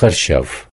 خرشاف.